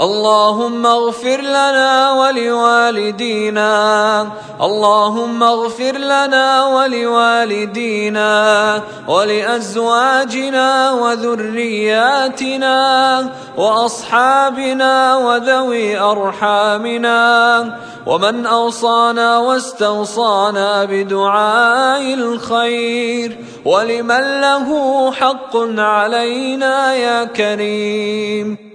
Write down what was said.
اللهم اغفر لنا ولوالدينا. اللهم اغفر لنا ولوالدينا. ولأزواجنا وذرياتنا. وأصحابنا وذوي أرحامنا. ومن أوصانا واستوصانا بدعاء الخير. ولمن له حق علينا يا كريم.